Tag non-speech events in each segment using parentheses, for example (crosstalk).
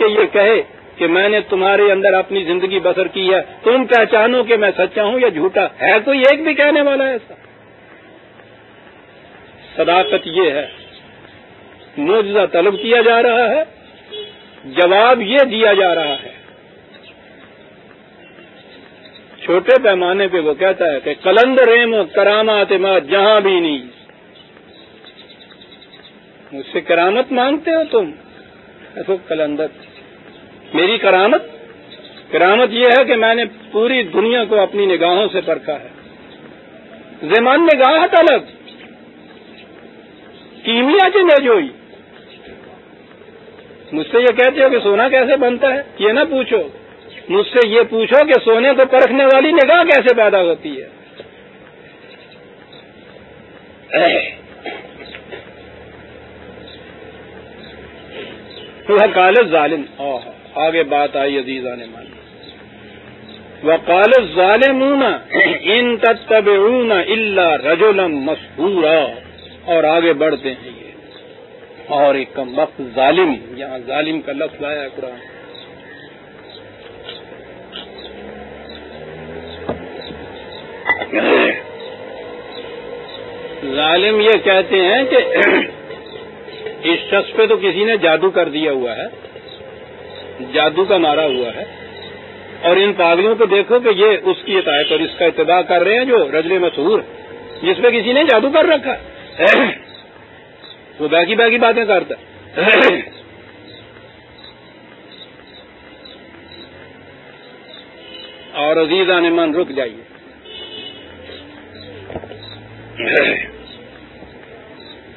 کہ یہ کہے کہ میں نے تمہارے اندر اپنی زندگی بسر کی ہے، تم پہچانو کہ میں سچا ہوں یا جھوٹا؟ ہے کوئی ایک بھی کہنے والا ہے ایسا؟ صداقت یہ ہے موجودہ طلب کیا جا رہا ہے، جواب یہ دیا جا رہا ہے۔ چھوٹے پیمانے پہ وہ کہتا ہے کہ کلند ریم کرامات ما جہاں بھی نہیں۔ مجھ سے کرامت مانگتے ہو تم؟ ایسو کلندر میری کرامت؟ کرامت یہ ہے کہ میں نے پوری دنیا کو اپنی نگاہوں سے پرکھا ہے۔ زمان نگاہ الگ، کیمیا چلے جوئی۔ مجھ سے یہ کہتے ہو کہ سونا کیسے بنتا ہے؟ یہ نہ پوچھو۔ مجھ سے یہ پوچھو کہ سونے کو پرکھنے والی نگاہ کیسے پیدا ہوتی ہے؟ کالج ظالم۔ آگے بات آئی عزیزہ نے مانی وہ کالج ظالم ان تب اللہ رجولم مسکورا اور آگے بڑھتے ہیں یہ۔ اور ایک کم وقت ظالم، یہاں ظالم کا لفظ آیا قرآن۔ ظالم یہ کہتے ہیں کہ اس شخص پہ تو کسی نے جادو کر دیا ہوا ہے۔ جادو کا مارا ہوا ہے۔ اور ان پاگلوں کو دیکھو کہ یہ اس کی اطاعت اور اس کا اتباع کر رہے ہیں جو رجل مشہور جس پہ کسی نے جادو کر رکھا۔ وہ باقی باقی باتیں کرتا۔ اور عزیز آنے من رک جائیے۔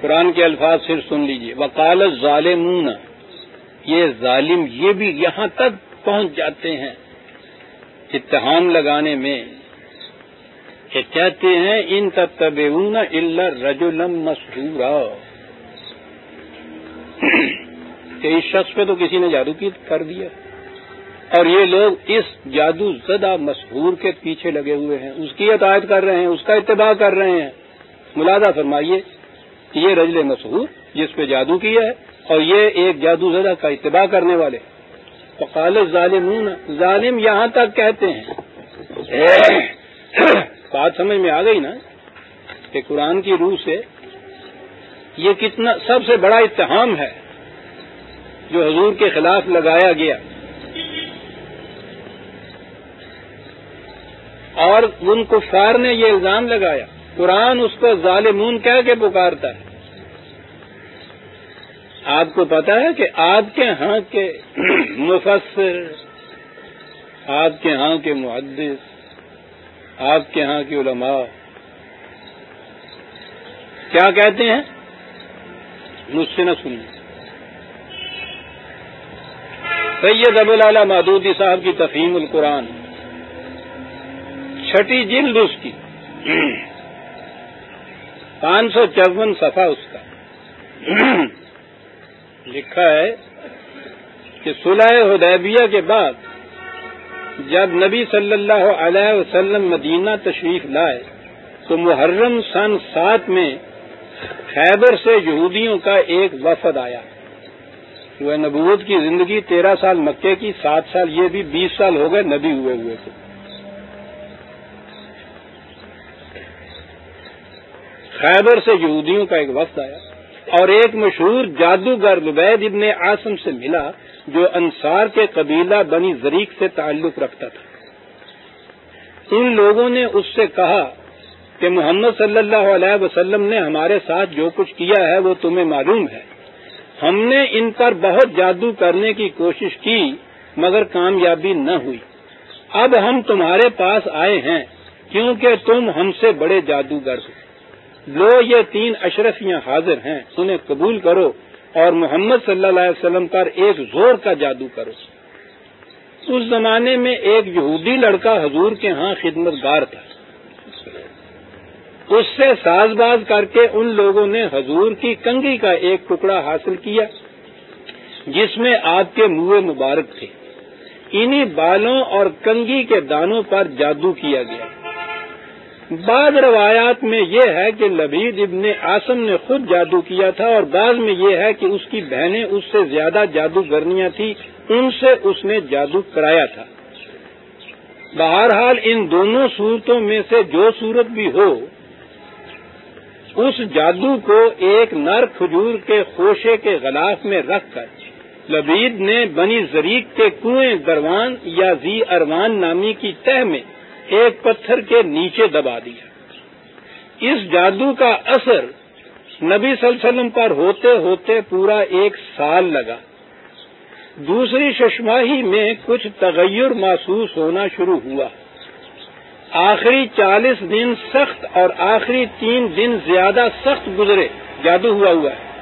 قرآن کے الفاظ پھر سن لیجیے۔ وکال ظالمون یہ ظالم یہ بھی یہاں تک پہنچ جاتے ہیں اتحام لگانے میں کہ کہتے ہیں، ان تب اللہ رجولم مسورا کہ اس شخص پہ تو کسی نے جادو کی کر دیا۔ اور یہ لوگ اس جادو زدہ مشہور کے پیچھے لگے ہوئے ہیں۔ اس کی عطایت کر رہے ہیں، اس کا اتباع کر رہے ہیں۔ ملادہ فرمائیے یہ رجل مشہور جس پہ جادو کیا ہے اور یہ ایک جادو زدہ کا اتباع کرنے والے۔ فقال ظالمون ظالم یہاں تک کہتے ہیں۔ بات سمجھ میں آ گئی نا کہ قرآن کی روح سے یہ کتنا سب سے بڑا اتحام ہے جو حضور کے خلاف لگایا گیا۔ اور ان کفار نے یہ الزام لگایا۔ قرآن اس کو ظالمون کہہ کے پکارتا ہے۔ آپ کو پتا ہے کہ آپ کے ہاں کے مفسر، آپ کے ہاں کے محدث، آپ کے ہاں کے علماء کیا کہتے ہیں؟ مجھ سے نہ سنیں سید ابو لالا مادودی صاحب کی تفہیم القرآن۔ چھٹی جلد اس کی۔ پانچ سو چون صفحہ اس کا۔ لکھا ہے کہ صلح حدیبیہ کے بعد جب نبی صلی اللہ علیہ وسلم مدینہ تشریف لائے تو محرم سن سات میں خیبر سے یہودیوں کا ایک وفد آیا۔ وہ نبوت کی زندگی تیرہ سال مکے کی، سات سال یہ بھی، بیس سال ہو گئے نبی ہوئے ہوئے تھے۔ خیبر سے یہودیوں کا ایک وقت آیا۔ اور ایک مشہور جادوگر لبید ابن آسم سے ملا جو انصار کے قبیلہ بنی زریق سے تعلق رکھتا تھا۔ ان لوگوں نے اس سے کہا کہ محمد صلی اللہ علیہ وسلم نے ہمارے ساتھ جو کچھ کیا ہے وہ تمہیں معلوم ہے۔ ہم نے ان پر بہت جادو کرنے کی کوشش کی، مگر کامیابی نہ ہوئی۔ اب ہم تمہارے پاس آئے ہیں، کیونکہ تم ہم سے بڑے جادوگر ہو۔ لو یہ تین اشرفیاں حاضر ہیں انہیں قبول کرو اور محمد صلی اللہ علیہ وسلم پر ایک زور کا جادو کرو۔ اس زمانے میں ایک یہودی لڑکا حضور کے ہاں خدمت گار تھا۔ اس سے ساز باز کر کے ان لوگوں نے حضور کی کنگھی کا ایک ٹکڑا حاصل کیا، جس میں آپ کے منہ مبارک تھے۔ انہی بالوں اور کنگھی کے دانوں پر جادو کیا گیا۔ بعض روایات میں یہ ہے کہ لبید ابن آسم نے خود جادو کیا تھا اور بعض میں یہ ہے کہ اس کی بہنیں اس سے زیادہ جادوگرنیاں تھیں، ان سے اس نے جادو کرایا تھا۔ بہرحال ان دونوں صورتوں میں سے جو صورت بھی ہو، اس جادو کو ایک نر کھجور کے خوشے کے غلاف میں رکھ کر لبید نے بنی زریق کے کنویں دروان یا زی اروان نامی کی تہ میں ایک پتھر کے نیچے دبا دیا۔ اس جادو کا اثر نبی صلی اللہ علیہ وسلم پر ہوتے ہوتے پورا ایک سال لگا۔ دوسری ششماہی میں کچھ تغیر محسوس ہونا شروع ہوا۔ آخری چالیس دن سخت اور آخری تین دن زیادہ سخت گزرے، جادو ہوا ہوا ہے۔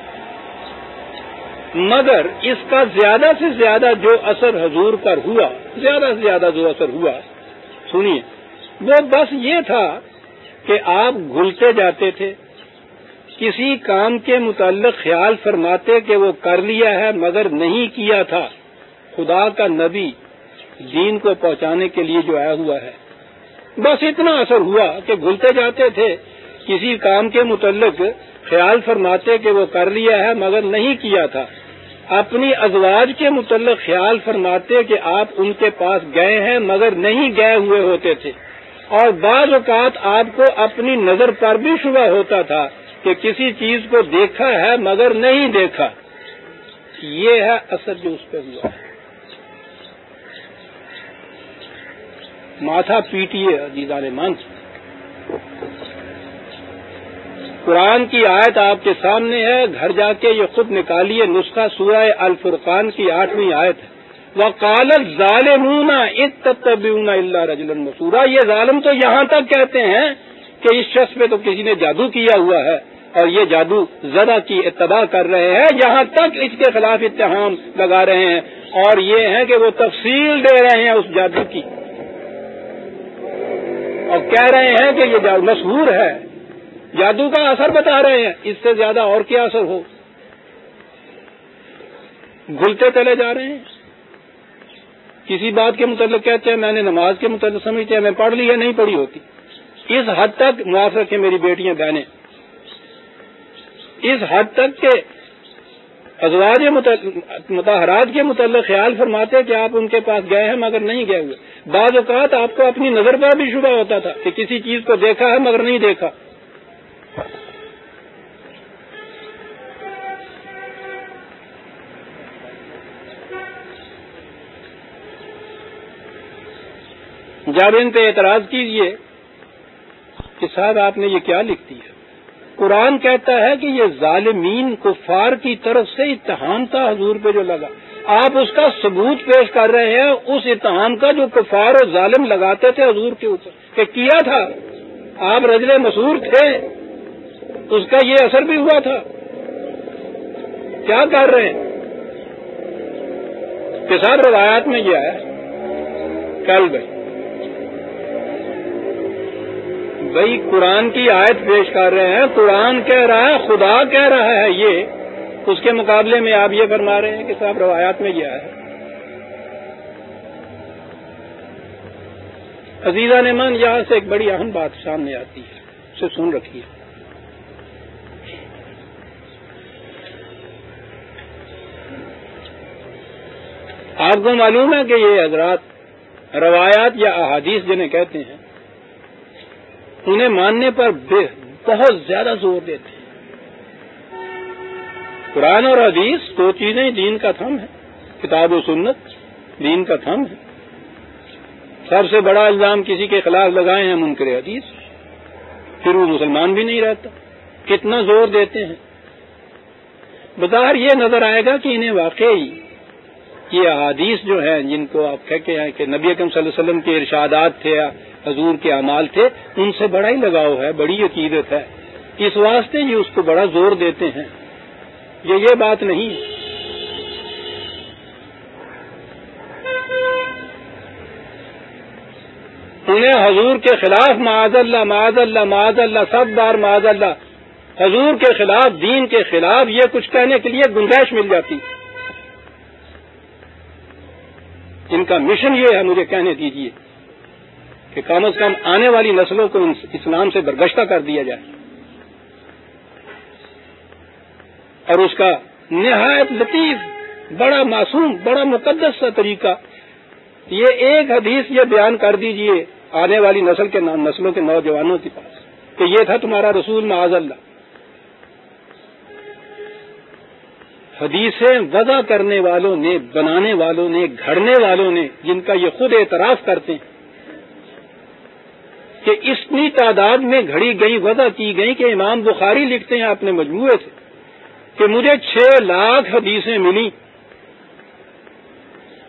مگر اس کا زیادہ سے زیادہ جو اثر حضور پر ہوا، زیادہ سے زیادہ جو اثر ہوا سنیے وہ بس یہ تھا کہ آپ گھلتے جاتے تھے۔ کسی کام کے متعلق خیال فرماتے کہ وہ کر لیا ہے مگر نہیں کیا تھا۔ خدا کا نبی دین کو پہنچانے کے لیے جو آیا ہوا ہے۔ بس اتنا اثر ہوا کہ گھلتے جاتے تھے۔ کسی کام کے متعلق خیال فرماتے کہ وہ کر لیا ہے مگر نہیں کیا تھا۔ اپنی ازواج کے متعلق خیال فرماتے کہ آپ ان کے پاس گئے ہیں، مگر نہیں گئے ہوئے ہوتے تھے۔ اور بعض اوقات آپ کو اپنی نظر پر بھی شبہ ہوتا تھا کہ کسی چیز کو دیکھا ہے مگر نہیں دیکھا۔ یہ ہے اثر جو اس پہ ہوا۔ ماتھا پیٹیے عزیزان مان قرآن کی آیت آپ کے سامنے ہے، گھر جا کے یہ خود نکالیے نسخہ سورہ الفرقان کی آٹھویں آیت ہے۔ وہ کالت ظالم اللہ رجل مسورا۔ یہ ظالم تو یہاں تک کہتے ہیں کہ اس شخص پہ تو کسی نے جادو کیا ہوا ہے اور یہ جادو ذرا کی اتباع کر رہے ہیں۔ یہاں تک اس کے خلاف اتحام لگا رہے ہیں اور یہ ہے کہ وہ تفصیل دے رہے ہیں اس جادو کی۔ اور کہہ رہے ہیں کہ یہ مشہور ہے۔ جادو کا اثر بتا رہے ہیں، اس سے زیادہ اور کیا اثر ہو؟ گھلتے چلے جا رہے ہیں۔ کسی بات کے متعلق کہتے ہیں، میں نے نماز کے متعلق سمجھتے ہیں، میں پڑھ لی ہے نہیں پڑھی ہوتی۔ اس حد تک معاف رکھے میری بیٹیاں، بہنیں۔ اس حد تک کہ ازواج متحرات کے متعلق خیال فرماتے کہ آپ ان کے پاس گئے ہیں مگر نہیں گئے ہوئے۔ بعض اوقات آپ کو اپنی نظر پر بھی شبہ ہوتا تھا کہ کسی چیز کو دیکھا ہے مگر نہیں دیکھا۔ جب ان پہ اعتراض کیجیے کہ صاحب آپ نے یہ کیا لکھ دیا قرآن کہتا ہے کہ یہ ظالمین کفار کی طرف سے اتحام تھا حضور پہ جو لگا۔ آپ اس کا ثبوت پیش کر رہے ہیں، اس اتحام کا جو کفار اور ظالم لگاتے تھے حضور کے اوپر۔ کہ کیا تھا؟ آپ رجل مسور تھے۔ اس کا یہ اثر بھی ہوا تھا۔ کیا کر رہے ہیں؟ کہ صاحب روایات میں یہ آیا۔ کل بھائی۔ بھائی، قرآن کی آیت پیش کر رہے ہیں۔ قرآن کہہ رہا ہے، خدا کہہ رہا ہے یہ۔ اس کے مقابلے میں آپ یہ فرما رہے ہیں کہ صاحب روایات میں یہ ہے عزیزہ نعمان، یہاں سے ایک بڑی اہم بات سامنے آتی ہے، اسے سن رکھیے۔ آپ کو معلوم ہے کہ یہ حضرات روایات یا احادیث جنہیں کہتے ہیں، انہیں ماننے پر بہت زیادہ زور دیتے ہیں۔ قرآن اور حدیث دو چیزیں، دین کا تھم ہے، کتاب و سنت دین کا تھم ہے۔ سب سے بڑا الزام کسی کے خلاف لگائے ہیں منکر حدیث، پھر وہ مسلمان بھی نہیں رہتا۔ کتنا زور دیتے ہیں۔ بظاہر یہ نظر آئے گا کہ انہیں واقعی یہ احادیث جو ہیں جن کو آپ کہتے ہیں کہ نبی اکم صلی اللہ علیہ وسلم کے ارشادات تھے حضور کے اعمال تھے، ان سے بڑا ہی لگاؤ ہے، بڑی عقیدت ہے۔ اس واسطے یہ اس کو بڑا زور دیتے ہیں۔ یہ یہ بات نہیں۔ انہیں حضور کے خلاف معاذ اللہ معاذ اللہ معاذ اللہ، سب بار معاذ اللہ۔ حضور کے خلاف، دین کے خلاف یہ کچھ کہنے کے لیے گنجائش مل جاتی۔ ان کا مشن یہ ہے، مجھے کہنے دیجیے کہ کم از کم آنے والی نسلوں کو اسلام سے برگشتہ کر دیا جائے۔ اور اس کا نہایت لطیف، بڑا معصوم، بڑا مقدس سا طریقہ، یہ ایک حدیث یہ بیان کر دیجیے آنے والی نسل کے نسلوں کے نوجوانوں کے پاس کہ یہ تھا تمہارا رسول معاذ اللہ۔ حدیثیں وضع کرنے والوں نے، بنانے والوں نے، گھڑنے والوں نے جن کا یہ خود اعتراف کرتے ہیں کہ اتنی تعداد میں گھڑی گئی، وضع کی گئی کہ امام بخاری لکھتے ہیں اپنے مجموعے سے کہ مجھے چھ لاکھ حدیثیں ملی۔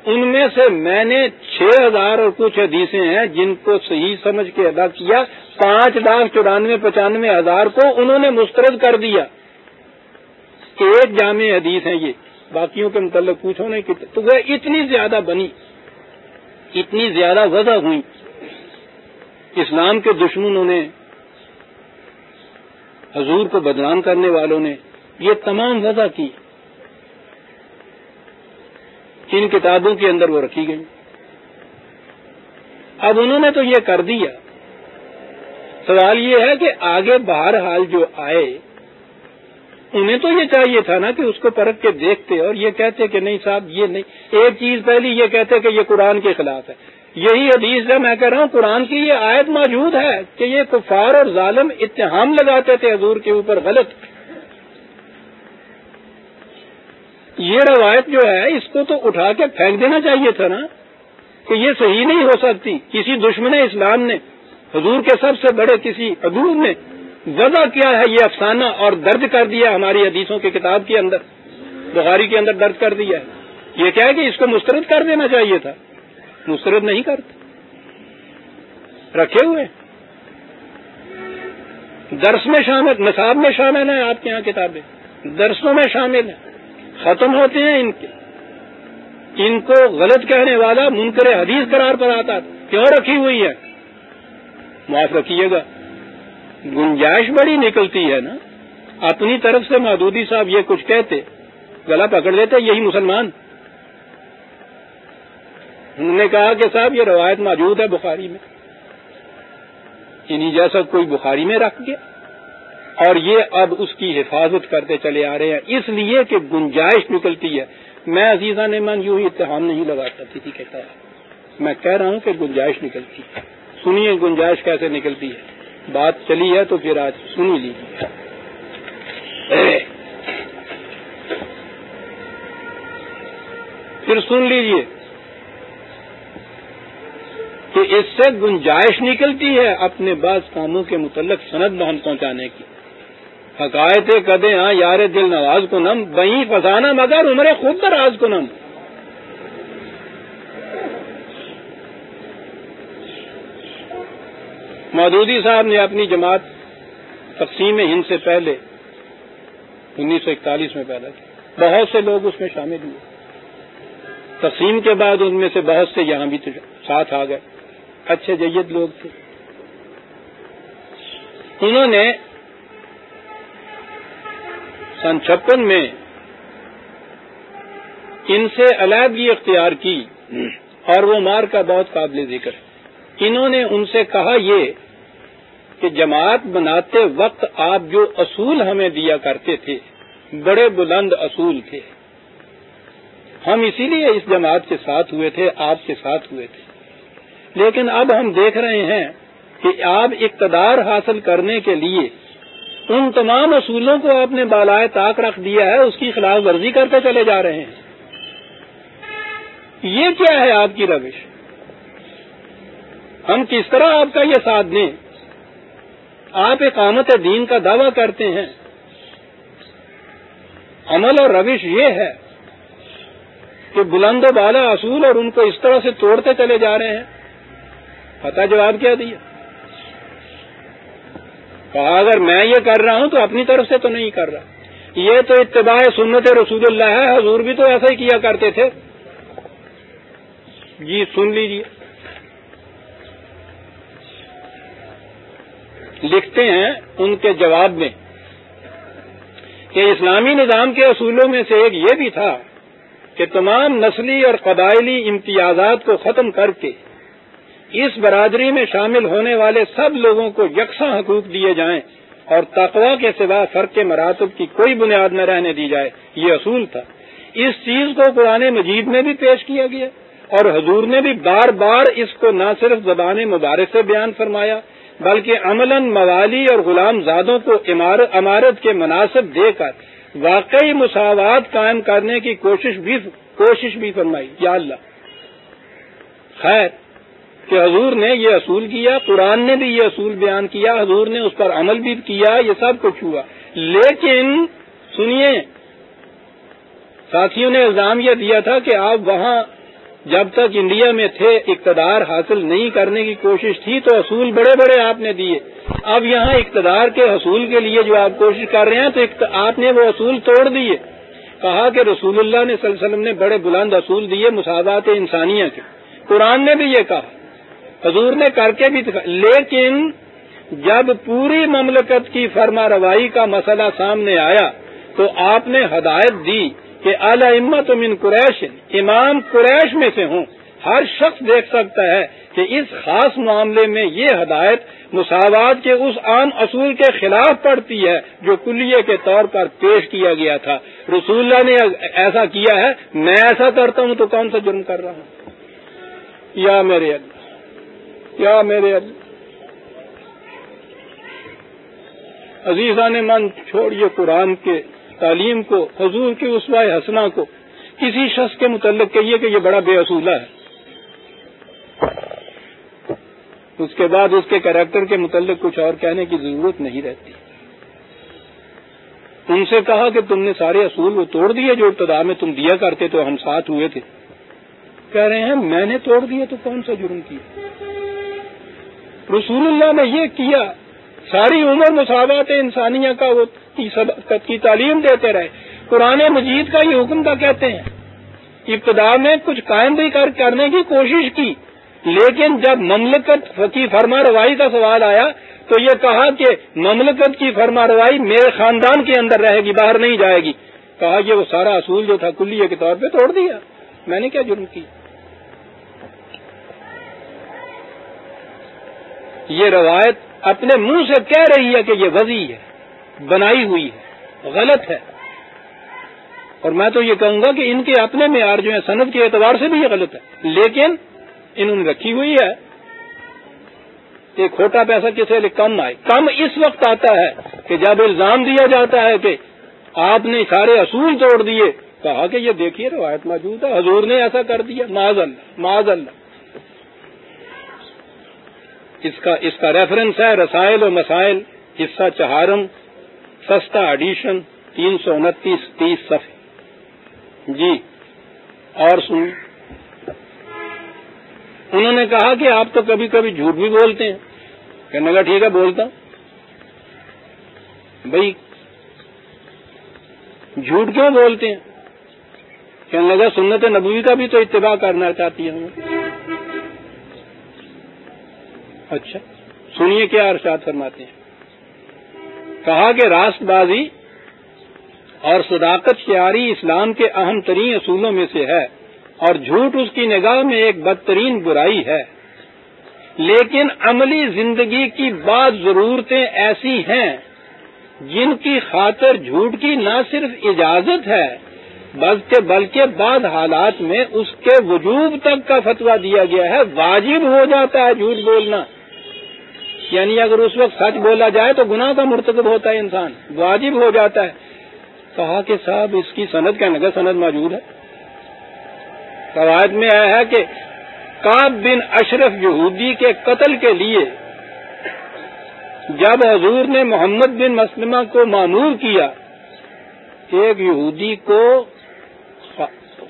ان میں سے میں نے چھ ہزار اور کچھ حدیثیں ہیں جن کو صحیح سمجھ کے ادا کیا۔ پانچ لاکھ چورانوے پچانوے ہزار کو انہوں نے مسترد کر دیا۔ کہ ایک جامع حدیث ہیں یہ، باقیوں کے متعلق پوچھو نہیں تو وہ اتنی زیادہ بنی، اتنی زیادہ وضع ہوئی، اسلام کے دشمنوں نے، حضور کو بدنام کرنے والوں نے یہ تمام وضع کی۔ ان کتابوں کے اندر وہ رکھی گئی۔ اب انہوں نے تو یہ کر دیا۔ سوال یہ ہے کہ آگے بہرحال جو آئے انہیں تو یہ چاہیے تھا نا کہ اس کو پرکھ کے دیکھتے اور یہ کہتے کہ نہیں صاحب، یہ نہیں۔ ایک چیز پہلی یہ کہتے کہ یہ قرآن کے خلاف ہے۔ یہی حدیث ہے، میں کہہ رہا ہوں، قرآن کی یہ آیت موجود ہے کہ یہ کفار اور ظالم اتحام لگاتے تھے حضور کے اوپر غلط۔ یہ روایت جو ہے، اس کو تو اٹھا کے پھینک دینا چاہیے تھا نا کہ یہ صحیح نہیں ہو سکتی۔ کسی دشمن اسلام نے، حضور کے سب سے بڑے کسی حضور نے وضع کیا ہے یہ افسانہ اور درج کر دیا ہماری حدیثوں کی کتاب کے اندر، بخاری کے اندر درج کر دیا ہے۔ یہ کیا ہے کہ اس کو مسترد کر دینا چاہیے تھا؟ مسترد نہیں کرتے۔ رکھے ہوئے۔ درس میں شامل، نصاب میں شامل ہیں آپ کے یہاں کتابیں۔ درسوں میں شامل ہیں۔ ختم ہوتے ہیں ان کے۔ ان کو غلط کہنے والا منکر حدیث قرار پر آتا کیوں رکھی ہوئی ہے؟ معاف رکھیے گا۔ گنجائش بڑی نکلتی ہے نا۔ اپنی طرف سے مادودی صاحب یہ کچھ کہتے، گلا پکڑ لیتے، یہی مسلمان۔ انہوں نے کہا کہ صاحب یہ روایت موجود ہے بخاری میں۔ انہیں جیسا کوئی بخاری میں رکھ گیا اور یہ اب اس کی حفاظت کرتے چلے آ رہے ہیں۔ اس لیے کہ گنجائش نکلتی ہے۔ میں عزیزہ نے من یوں ہی اتحام نہیں لگاتا تھی، کہتا ہے۔ میں کہہ رہا ہوں کہ گنجائش نکلتی ہے۔ سنیے گنجائش کیسے نکلتی ہے۔ بات چلی ہے تو پھر آج سنی لیجیے پھر سن لیجیے کہ اس سے گنجائش نکلتی ہے اپنے بعض کاموں کے متعلق سند بہن پہنچانے کی۔ حقائط کدے ہاں یار دل نواز کو نم بہی فسانہ مگر عمرے خود دراز کو نم۔ مودودی صاحب نے اپنی جماعت تقسیم ہند سے پہلے انیس سو اکتالیس میں پیدا کی۔ بہت سے لوگ اس میں شامل ہوئے۔ تقسیم کے بعد ان میں سے بہت سے یہاں بھی ساتھ آ گئے۔ اچھے جید لوگ تھے۔ انہوں نے سن چھپن میں ان سے علیحدگی اختیار کی اور وہ مار کا بہت قابل ذکر ہے۔ انہوں نے ان سے کہا یہ کہ جماعت بناتے وقت آپ جو اصول ہمیں دیا کرتے تھے، بڑے بلند اصول تھے۔ ہم اسی لیے اس جماعت کے ساتھ ہوئے تھے، آپ کے ساتھ ہوئے تھے۔ لیکن اب ہم دیکھ رہے ہیں کہ آپ اقتدار حاصل کرنے کے لیے ان تمام اصولوں کو آپ نے بالائے طاق رکھ دیا ہے، اس کی خلاف ورزی کرتے چلے جا رہے ہیں۔ یہ کیا ہے آپ کی روش؟ ہم کس طرح آپ کا یہ ساتھ دیں؟ آپ اقامت دین کا دعویٰ کرتے ہیں۔ عمل اور روش یہ ہے کہ بلند و بالا اصول اور ان کو اس طرح سے توڑتے چلے جا رہے ہیں۔ پتہ جواب کیا دیا؟ کہا، اگر میں یہ کر رہا ہوں تو اپنی طرف سے تو نہیں کر رہا۔ یہ تو اتباع سنت رسول اللہ ہے، حضور بھی تو ایسا ہی کیا کرتے تھے۔ جی سن لیجیے لکھتے ہیں ان کے جواب میں کہ اسلامی نظام کے اصولوں میں سے ایک یہ بھی تھا کہ تمام نسلی اور قبائلی امتیازات کو ختم کر کے اس برادری میں شامل ہونے والے سب لوگوں کو یکساں حقوق دیے جائیں اور تقوا کے سوا فرق مراتب کی کوئی بنیاد نہ رہنے دی جائے، یہ اصول تھا۔ اس چیز کو قرآن مجید میں بھی پیش کیا گیا اور حضور نے بھی بار بار اس کو نہ صرف زبان مبارک سے بیان فرمایا بلکہ عملاً موالی اور غلام زادوں کو عمارت کے مناسب دے کر واقعی مساوات قائم کرنے کی کوشش بھی کوشش بھی فرمائی، یا اللہ۔ خیر، کہ حضور نے یہ اصول کیا، قرآن نے بھی یہ اصول بیان کیا، حضور نے اس پر عمل بھی کیا، یہ سب کچھ ہوا۔ لیکن سنیے، ساتھیوں نے الزام یہ دیا تھا کہ آپ وہاں جب تک انڈیا میں تھے، اقتدار حاصل نہیں کرنے کی کوشش تھی تو اصول بڑے بڑے آپ نے دیے۔ اب یہاں اقتدار کے حصول کے لیے جو آپ کوشش کر رہے ہیں تو آپ نے وہ اصول توڑ دیے۔ کہا کہ رسول اللہ نے صلی اللہ علیہ وسلم نے بڑے بلند اصول دیے مساوات انسانیہ کے۔ قرآن نے بھی یہ کہا۔ حضور نے کر کے بھی لیکن جب پوری مملکت کی فرما روائی کا مسئلہ سامنے آیا تو آپ نے ہدایت دی۔ کہ اعلی امت من قریش، امام قریش میں سے ہوں۔ ہر شخص دیکھ سکتا ہے کہ اس خاص معاملے میں یہ ہدایت مساوات کے اس عام اصول کے خلاف پڑتی ہے جو کلیے کے طور پر پیش کیا گیا تھا۔ رسول اللہ نے ایسا کیا ہے؟ میں ایسا کرتا ہوں تو کون سا جرم کر رہا ہوں؟ یا میرے اللہ یا میرے اللہ عزیزان، من چھوڑیے قرآن کے تعلیم کو، حضور کی اسوائے حسنا کو کسی شخص کے متعلق کہیے کہ یہ بڑا بے اصولہ ہے۔ اس کے بعد اس کے کریکٹر کے متعلق کچھ اور کہنے کی ضرورت نہیں رہتی۔ ان سے کہا کہ تم نے سارے اصول وہ توڑ دیے جو ابتدا میں تم دیا کرتے تو ہم ساتھ ہوئے تھے۔ کہہ رہے ہیں، میں نے توڑ دیا تو کون سا جرم کیا؟ رسول اللہ نے یہ کیا، ساری عمر مساوات انسانیہ کا وہ کی تعلیم دیتے رہے۔ قرآن مجید کا یہ حکم کا کہتے ہیں؟ ابتدا میں کچھ قائم بھی کر کرنے کی کوشش کی، لیکن جب مملکت کی فرما روائی کا سوال آیا، تو یہ کہا کہ مملکت کی فرما روائی میرے خاندان کے اندر رہے گی، باہر نہیں جائے گی۔ کہا کہ وہ سارا اصول جو تھا کلیے کے طور پہ توڑ دیا۔ میں نے کیا جرم کی یہ روایت اپنے منہ سے کہہ رہی ہے کہ یہ وضی ہے۔ بنائی ہوئی ہے، غلط ہے۔ اور میں تو یہ کہوں گا کہ ان کے اپنے معیار جو ہیں صنعت کے اعتبار سے بھی یہ غلط ہے۔ لیکن انہوں نے رکھی ہوئی ہے۔ کہ کھوٹا پیسہ کسی لیے کم آئے۔ کم اس وقت آتا ہے کہ جب الزام دیا جاتا ہے کہ آپ نے سارے اصول توڑ دیے۔ کہا کہ یہ دیکھیے، روایت موجود ہے۔ حضور نے ایسا کر دیا۔ معذ اللہ معذ اللہ۔ اس کا اس کا ریفرنس ہے رسائل و مسائل حصہ چہارم۔ سستا ایڈیشن تین سو انتیس تیس صفحے۔ جی۔ اور سن انہوں نے کہا کہ آپ تو کبھی کبھی جھوٹ بھی بولتے ہیں۔ کہنے لگا، ٹھیک ہے، بولتا۔ بھائی، جھوٹ کیوں بولتے ہیں؟ کہنے لگا، سنت نبوی کا بھی تو اتباع کرنا چاہتی ہوں اچھا سنیے کیا ارشاد فرماتے ہیں۔ کہا کہ راست بازی اور صداقت شعاری اسلام کے اہم ترین اصولوں میں سے ہے اور جھوٹ اس کی نگاہ میں ایک بدترین برائی ہے۔ لیکن عملی زندگی کی بعض ضرورتیں ایسی ہیں جن کی خاطر جھوٹ کی نہ صرف اجازت ہے بلکہ بلکہ بعض حالات میں اس کے وجوب تک کا فتویٰ دیا گیا ہے۔ واجب ہو جاتا ہے جھوٹ بولنا۔ یعنی اگر اس وقت سچ بولا جائے تو گناہ کا مرتکب ہوتا ہے انسان، واجب ہو جاتا ہے۔ کہا کہ صاحب، اس کی صنعت کا نگر صنعت موجود ہے۔ قواعد میں آیا ہے کہ کاب بن اشرف یہودی کے قتل کے لیے جب حضور نے محمد بن مسلمہ کو معمور کیا، ایک یہودی کو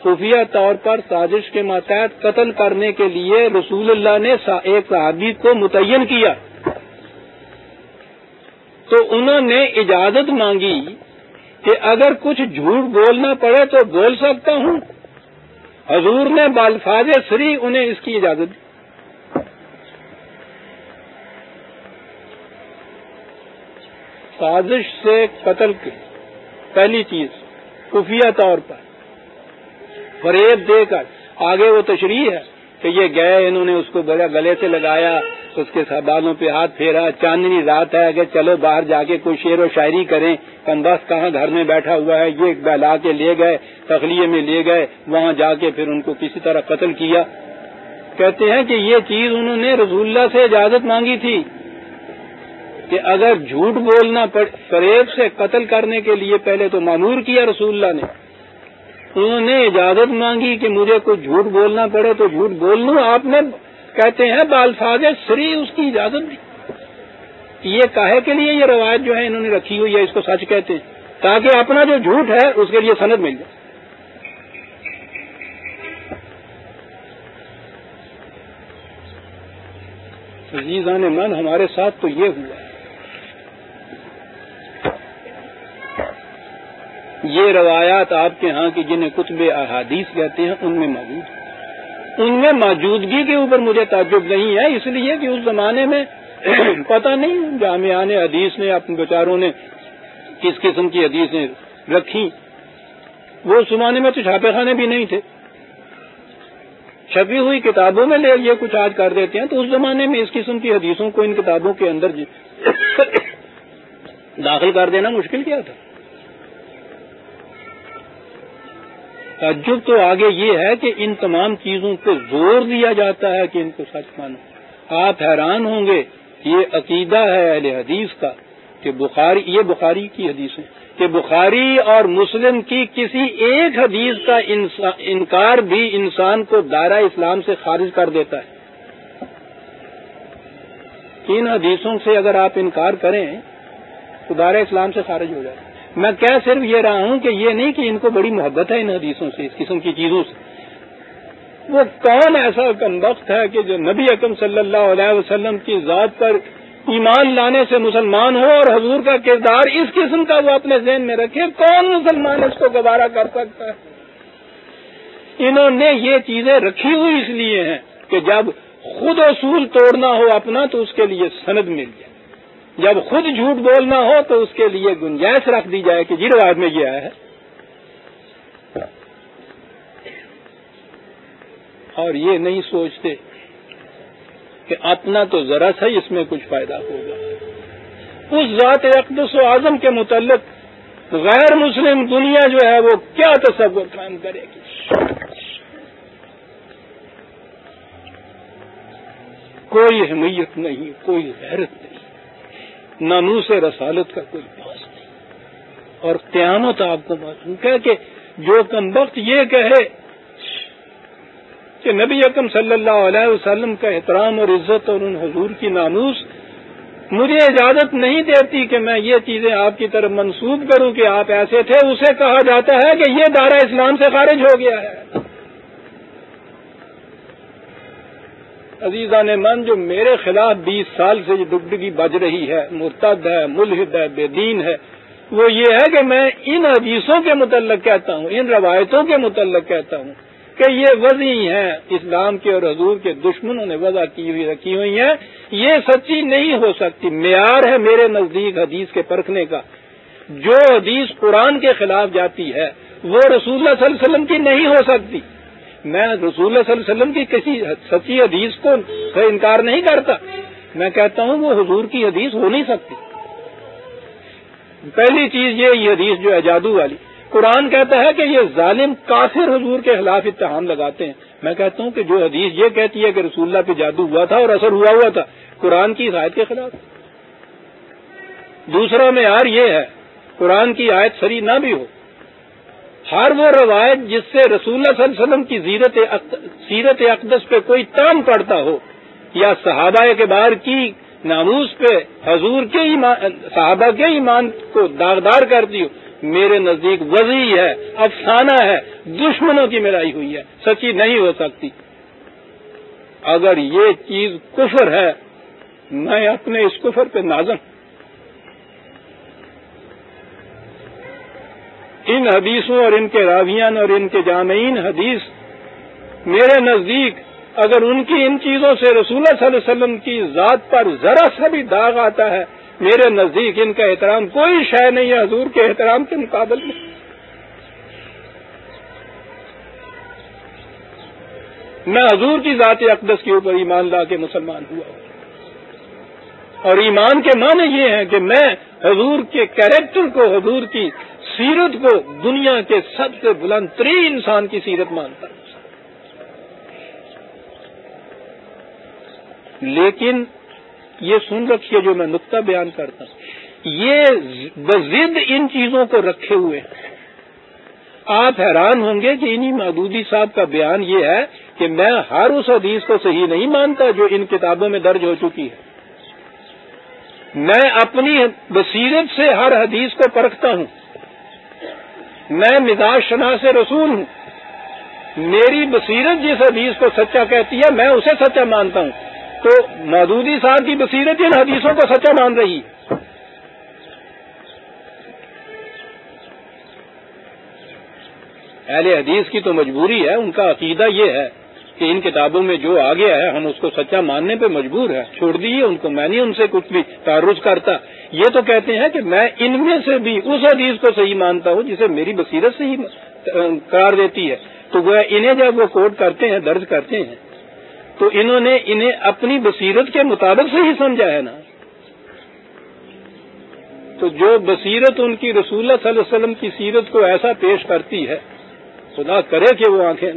خفیہ طور پر سازش کے ماتحت قتل کرنے کے لیے رسول اللہ نے ایک صحابی کو متعین کیا۔ تو انہوں نے اجازت مانگی کہ اگر کچھ جھوٹ بولنا پڑے تو بول سکتا ہوں۔ حضور نے بالفاظ سری انہیں اس کی اجازت دی۔ سازش سے قتل کی پہلی چیز خفیہ طور پر۔ فریب دے کر۔ آگے وہ تشریح ہے کہ یہ گئے، انہوں نے اس کو بڑا گلے سے لگایا۔ اس کے بالوں پہ ہاتھ پھیرا، چاندنی رات ہے کہ چلو باہر جا کے کوئی شعر و شاعری کریں۔ کم بس کہاں گھر میں بیٹھا ہوا ہے؟ یہ بہلا کے لے گئے، تخلیے میں لے گئے، وہاں جا کے پھر ان کو کسی طرح قتل کیا۔ کہتے ہیں کہ یہ چیز انہوں نے رسول اللہ سے اجازت مانگی تھی کہ اگر جھوٹ بولنا فریب سے قتل کرنے کے لیے پہلے تو معمور کیا رسول اللہ نے۔ انہوں نے اجازت مانگی کہ مجھے کوئی جھوٹ بولنا پڑے تو جھوٹ بول لوں، آپ نے کہتے ہیں بالفاظ سری اس کی اجازت دی یہ کہے کے لیے یہ روایت جو ہے انہوں نے رکھی ہوئی ہے، اس کو سچ کہتے ہیں۔ تاکہ اپنا جو جھوٹ ہے، اس کے لیے سند مل جائے۔ عزیزان من، ہمارے ساتھ تو یہ ہوا۔ ہے یہ روایات آپ کے ہاں کی جنہیں کتب احادیث کہتے ہیں، ان میں موجود ان میں موجودگی کے اوپر مجھے تعجب نہیں ہے، اس لیے کہ اس زمانے میں (clears throat) پتہ نہیں جامعان حدیث نے، اپنے بچاروں نے کس قسم کی حدیثیں رکھی وہ اس زمانے میں تو چھاپے خانے بھی نہیں تھے۔ چھپی ہوئی کتابوں میں لے یہ کچھ آج کر دیتے ہیں، تو اس زمانے میں اس قسم کی حدیثوں کو ان کتابوں کے اندر جی (coughs) داخل کر دینا مشکل کیا تھا؟ تعجب تو آگے یہ ہے کہ ان تمام چیزوں کو زور دیا جاتا ہے کہ ان کو سچ مانو۔ آپ حیران ہوں گے، یہ عقیدہ ہے اہل حدیث کا کہ بخاری، یہ بخاری کی حدیث ہے کہ بخاری اور مسلم کی کسی ایک حدیث کا انکار بھی انسان کو دائرہ اسلام سے خارج کر دیتا ہے۔ ان حدیثوں سے اگر آپ انکار کریں، تو دائرہ اسلام سے خارج ہو جائے میں کہہ صرف یہ رہا ہوں کہ یہ نہیں کہ ان کو بڑی محبت ہے ان حدیثوں سے، اس قسم کی چیزوں سے۔ وہ کون ایسا کم وقت ہے کہ جو نبی اکم صلی اللہ علیہ وسلم کی ذات پر ایمان لانے سے مسلمان ہو اور حضور کا کردار اس قسم کا وہ اپنے ذہن میں رکھے؟ کون مسلمان اس کو گوارا کر سکتا ہے؟ انہوں نے یہ چیزیں رکھی ہوئی اس لیے ہیں کہ جب خود اصول توڑنا ہو اپنا تو اس کے لیے سند مل جائے۔ جب خود جھوٹ بولنا ہو تو اس کے لیے گنجائش رکھ دی جائے کہ جی رواج میں یہ آیا ہے۔ اور یہ نہیں سوچتے کہ اپنا تو ذرا سا اس میں کچھ فائدہ ہوگا۔ اس ذات اقدس و اعظم کے متعلق غیر مسلم دنیا جو ہے وہ کیا تصور کام کرے گی؟ کوئی اہمیت نہیں، کوئی غیرت نہیں۔ نانو سے رسالت کا کوئی پاس نہیں۔ اور قیامت آپ کو معلوم۔ کہ کہ جو کم وقت یہ کہے کہ نبی اکم صلی اللہ علیہ وسلم کا احترام اور عزت اور ان حضور کی نانوس مجھے اجازت نہیں دیتی کہ میں یہ چیزیں آپ کی طرف منسوب کروں کہ آپ ایسے تھے، اسے کہا جاتا ہے کہ یہ دارہ اسلام سے خارج ہو گیا ہے۔ عزیزہ نے من جو میرے خلاف بیس سال سے یہ ڈگڈگی بج رہی ہے، مرتد ہے، ملحد ہے، بے دین ہے، وہ یہ ہے کہ میں ان حدیثوں کے متعلق کہتا ہوں، ان روایتوں کے متعلق کہتا ہوں کہ یہ وضعی ہیں۔ اسلام کے اور حضور کے دشمنوں نے وضع کی ہوئی، رکھی ہوئی ہیں۔ یہ سچی نہیں ہو سکتی۔ معیار ہے میرے نزدیک حدیث کے پرکھنے کا۔ جو حدیث قرآن کے خلاف جاتی ہے، وہ رسول اللہ صلی اللہ علیہ وسلم کی نہیں ہو سکتی۔ میں رسول اللہ صلی اللہ علیہ وسلم کی کسی سچی حدیث کو انکار نہیں کرتا۔ میں کہتا ہوں وہ حضور کی حدیث ہو نہیں سکتی۔ پہلی چیز یہ حدیث جو ہے جادو والی۔ قرآن کہتا ہے کہ یہ ظالم کافر حضور کے خلاف اتحام لگاتے ہیں۔ میں کہتا ہوں کہ جو حدیث یہ کہتی ہے کہ رسول اللہ پہ جادو ہوا تھا اور اثر ہوا ہوا تھا، قرآن کی آیت کے خلاف۔ دوسرا معیار یہ ہے، قرآن کی آیت سری نہ بھی ہو۔ ہر وہ روایت جس سے رسول اللہ صلی اللہ علیہ وسلم کی زیرت سیرت اقدس پہ کوئی تام پڑتا ہو، یا صحابہ کے کی ناموس پہ حضور کے ایمان صحابہ کے ایمان کو داغدار کرتی ہو، میرے نزدیک وضعی ہے، افسانہ ہے، دشمنوں کی ملائی ہوئی ہے، سچی نہیں ہو سکتی۔ اگر یہ چیز کفر ہے، میں اپنے اس کفر پہ نازم ان حدیثوں اور ان کے راویان اور ان کے جامعین حدیث میرے نزدیک اگر ان کی ان چیزوں سے رسول اللہ صلی اللہ علیہ وسلم کی ذات پر ذرا سا بھی داغ آتا ہے، میرے نزدیک ان کا احترام کوئی شے نہیں ہے، حضور کے احترام کے مقابل میں۔ میں حضور کی ذات اقدس کے اوپر ایمان لا کے مسلمان ہوا ہوں۔ اور ایمان کے معنی یہ ہے کہ میں حضور کے کیریکٹر کو، حضور کی سیرت کو دنیا کے سب سے بلند ترین انسان کی سیرت مانتا ہوں لیکن یہ سن رکھیے جو میں نقطہ بیان کرتا ہوں۔ یہ بزد ان چیزوں کو رکھے ہوئے ہیں۔ آپ حیران ہوں گے کہ انہی محدودی صاحب کا بیان یہ ہے کہ میں ہر اس حدیث کو صحیح نہیں مانتا جو ان کتابوں میں درج ہو چکی ہے۔ میں اپنی بصیرت سے ہر حدیث کو پرکھتا ہوں۔ میں مزاج شناس رسول ہوں۔ میری بصیرت جس حدیث کو سچا کہتی ہے، میں اسے سچا مانتا ہوں۔ تو مودودی صاحب کی بصیرت ان حدیثوں کو سچا مان رہی۔ اہل حدیث کی تو مجبوری ہے، ان کا عقیدہ یہ ہے۔ کہ ان کتابوں میں جو آ گیا ہے ہم اس کو سچا ماننے پہ مجبور ہے چھوڑ دیجیے ان کو، میں نہیں ان سے کچھ بھی تعارف کرتا۔ یہ تو کہتے ہیں کہ میں ان میں سے بھی اس حدیث کو صحیح مانتا ہوں جسے میری بصیرت سے ہی قرار دیتی ہے۔ تو وہ انہیں جب وہ کوٹ کرتے ہیں، درج کرتے ہیں، تو انہوں نے انہیں اپنی بصیرت کے مطابق سے ہی سمجھا ہے نا۔ تو جو بصیرت ان کی رسول اللہ صلی اللہ علیہ وسلم کی سیرت کو ایسا پیش کرتی ہے، خدا کرے کہ وہ آنکھیں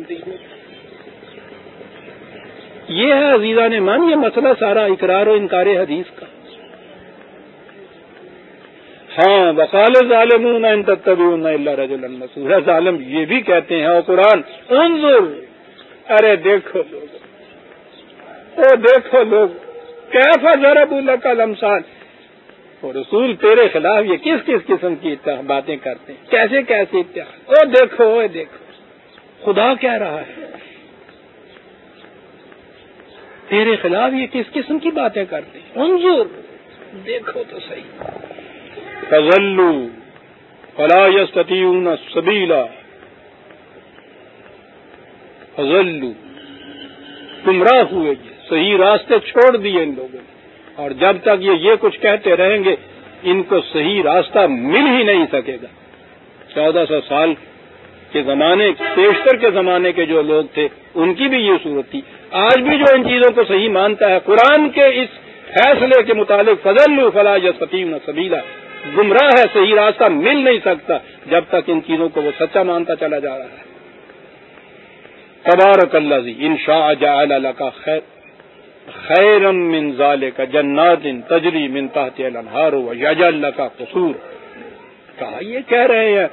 یہ ہے عزیزہ نے مان یہ مسئلہ سارا اقرار و انکار حدیث کا۔ ہاں وقال ظالم اللہ رج المسور ظالم یہ بھی کہتے ہیں اور قرآن، انظر۔ ارے دیکھو لوگ او دیکھو لوگ کیفا ضرب اللہ کا لمسان رسول تیرے خلاف یہ کس کس قسم کی باتیں کرتے ہیں؟ کیسے کیسے اتحاد؟ او دیکھو او دیکھو۔ خدا کہہ رہا ہے۔ تیرے خلاف یہ کس قسم کی باتیں کرتے انظر، دیکھو تو صحیح۔ فضلو فلا یستیون سبیلا فضلو گمراہ ہوئے گے صحیح راستے چھوڑ دیے ان لوگوں نے۔ اور جب تک یہ یہ کچھ کہتے رہیں گے، ان کو صحیح راستہ مل ہی نہیں سکے گا۔ چودہ سو سال کے زمانے، پیشتر کے زمانے کے جو لوگ تھے، ان کی بھی یہ صورت تھی۔ آج بھی جو ان چیزوں کو صحیح مانتا ہے، قرآن کے اس فیصلے کے متعلق فضل فلاح یا سطیم سبیلا گمراہ ہے، صحیح راستہ مل نہیں سکتا جب تک ان چیزوں کو وہ سچا مانتا چلا جا رہا ہے۔ تبارک اللہ جی ان شاء اللہ کا خیر من ظال کا جنات تجری من تحت الانہار و یج اللہ کا قصور۔ کہا، یہ کہہ رہے ہیں،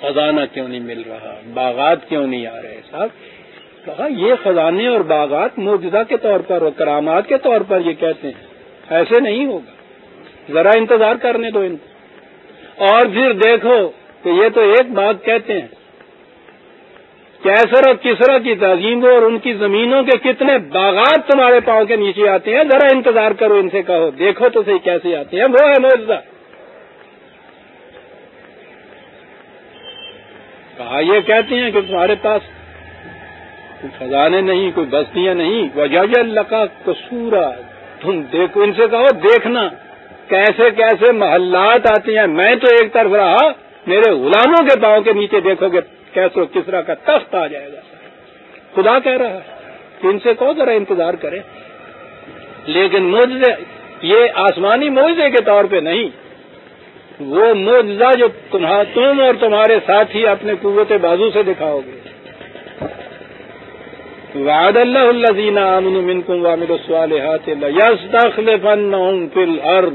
خزانہ کیوں نہیں مل رہا؟ باغات کیوں نہیں آ رہے؟ صاحب کہا، یہ خزانے اور باغات موجودہ کے طور پر اور کرامات کے طور پر یہ کہتے ہیں۔ ایسے نہیں ہوگا۔ ذرا انتظار کرنے دو ان کو۔ اور پھر دیکھو کہ یہ تو ایک باغ کہتے ہیں۔ کیسر اور کسرا کی تعظیم اور ان کی زمینوں کے کتنے باغات تمہارے پاؤں کے نیچے آتے ہیں، ذرا انتظار کرو ان سے کہو۔ دیکھو تو صحیح کیسے آتے ہیں۔ وہ ہے موجودہ کہا، یہ کہتے ہیں کہ تمہارے پاس کوئی خزانے نہیں، کوئی بستیاں نہیں۔ وجہ اللہ کا کسورا تم دیکھو، ان سے کہو، دیکھنا۔ کیسے کیسے محلات آتے ہیں۔ میں تو ایک طرف رہا، میرے غلاموں کے پاؤں کے نیچے دیکھو گے کیسے کسرا کا تخت آ جائے گا۔ خدا کہہ رہا ہے۔ کہ ان سے کہو، ذرا انتظار کرے لیکن موجے یہ آسمانی معجزے کے طور پہ نہیں۔ وہ معجزہ جو تم اور تمہارے ساتھی اپنے قوت بازو سے دکھاؤ گے۔ وعد اللہ الذین آمنوا منکم وعملوا الصالحات لیستخلفنہم فی الارض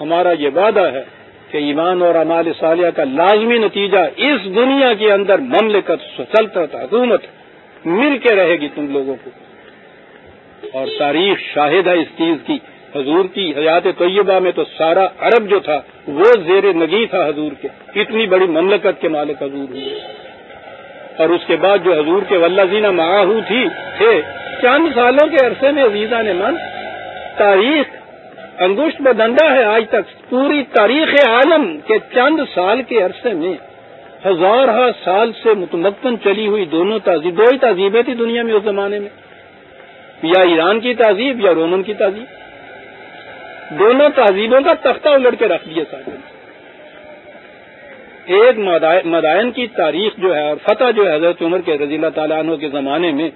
ہمارا یہ وعدہ ہے کہ ایمان اور اعمال صالحہ کا لازمی نتیجہ اس دنیا کے اندر مملکت، سلطنت، حکومت مل کے رہے گی تم لوگوں کو۔ اور تاریخ شاہد ہے اس چیز کی۔ حضور کی حیات طیبہ میں تو سارا عرب جو تھا، وہ زیر نگی تھا حضور کے۔ اتنی بڑی مملکت کے مالک حضور ہوئے۔ اور اس کے بعد جو حضور کے ولازینہ معاہو تھی، تھے، چند سالوں کے عرصے میں عزیزہ نے من، تاریخ انگوشت بدندہ ہے آج تک، پوری تاریخ عالم کے چند سال کے عرصے میں ہزار سال سے متمکن چلی ہوئی دونوں تہذیب، دو ہی تہذیبیں تھیں دنیا میں اس زمانے میں، یا ایران کی تہذیب یا رومن کی تہذیب۔ دونوں تہذیبوں کا تختہ الٹ کے رکھ دیا سارے۔ ایک مدائن کی تاریخ جو ہے اور فتح جو ہے حضرت عمر کے رضی اللہ تعالیٰ عنہ کے زمانے میں،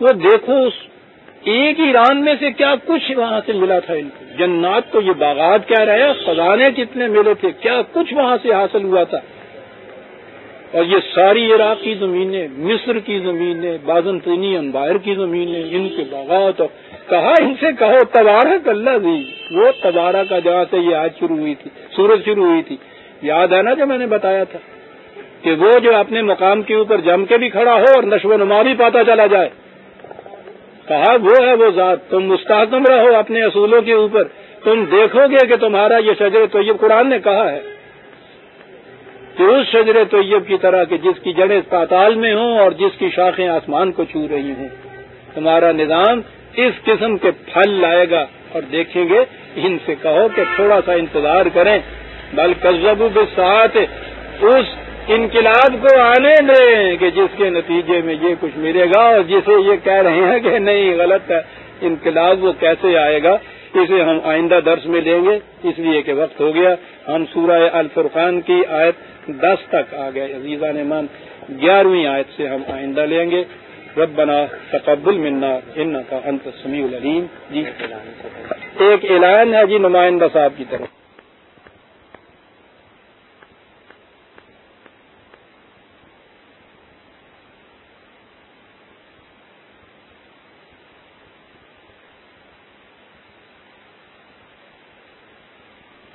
وہ دیکھو اس ایک ایران میں سے کیا کچھ وہاں سے ملا تھا ان کو۔ جنات تو یہ باغات کہہ رہے ہیں، خزانے کتنے ملے تھے، کیا کچھ وہاں سے حاصل ہوا تھا۔ اور یہ ساری عراق کی زمینیں، مصر کی زمینیں، بازنطینی انبائر کی زمینیں، ان کے باغات اور کہا ان سے کہو، تبارک اللہ دی وہ تبارہ کا جہاں سے یہ آج شروع ہوئی تھی، سورج شروع ہوئی تھی۔ یاد ہے نا جو میں نے بتایا تھا کہ وہ جو اپنے مقام کے اوپر جم کے بھی کھڑا ہو اور نشو و نما بھی پاتا چلا جائے۔ کہا، وہ ہے وہ ذات، تم مستحکم رہو اپنے اصولوں کے اوپر۔ تم دیکھو گے کہ تمہارا یہ شجر طیب، قرآن نے کہا ہے کہ اس شجر طیب کی طرح کہ جس کی جڑیں پاتال میں ہوں اور جس کی شاخیں آسمان کو چھو رہی ہوں۔ تمہارا نظام اس قسم کے پھل لائے گا اور دیکھیں گے، ان سے کہو کہ تھوڑا سا انتظار کریں۔ بل کزبو کے ساتھ اس انقلاب کو آنے دیں کہ جس کے نتیجے میں یہ کچھ ملے گا اور جسے یہ کہہ رہے ہیں کہ نہیں، غلط ہے، انقلاب وہ کیسے آئے گا؟ اسے ہم آئندہ درس میں لیں گے۔ اس لیے کہ وقت ہو گیا۔ ہم سورہ الفرقان کی آیت دس تک آ گئے۔ عزیزہ نمان گیارہویں آیت سے ہم آئندہ لیں گے۔ رب بنا تقبل منا ان کا انت سمیع العلیم۔ جی۔ ایک اعلان ہے جی نمائندہ صاحب کی طرف۔